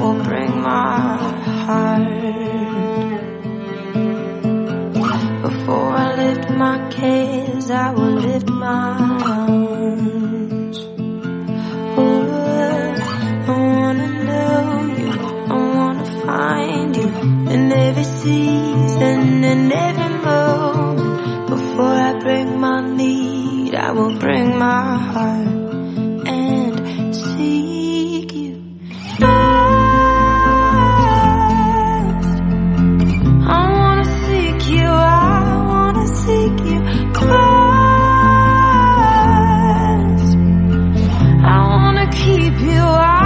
bring my heart. Before I lift my cares, I will lift my arms. Oh, I wanna know you, I wanna find you in every season and every moment. Before I bring my need, I will bring my heart. keep you out.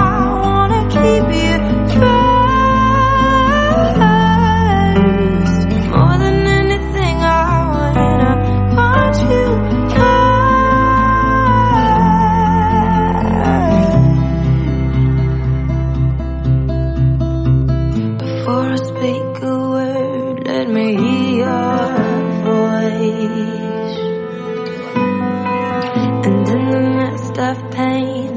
Ooh,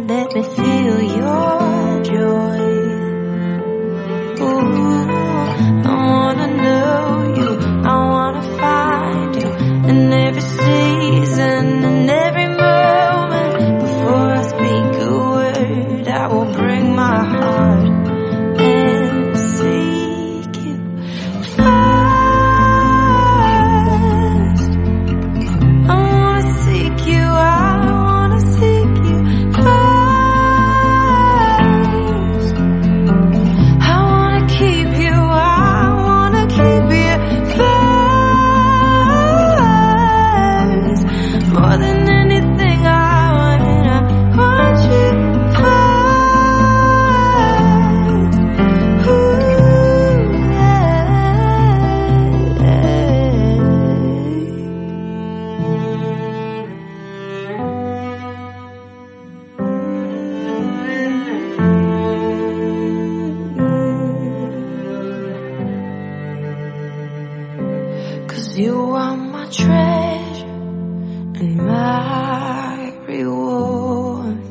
Cause you are my treasure and my reward.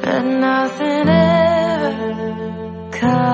But nothing ever comes.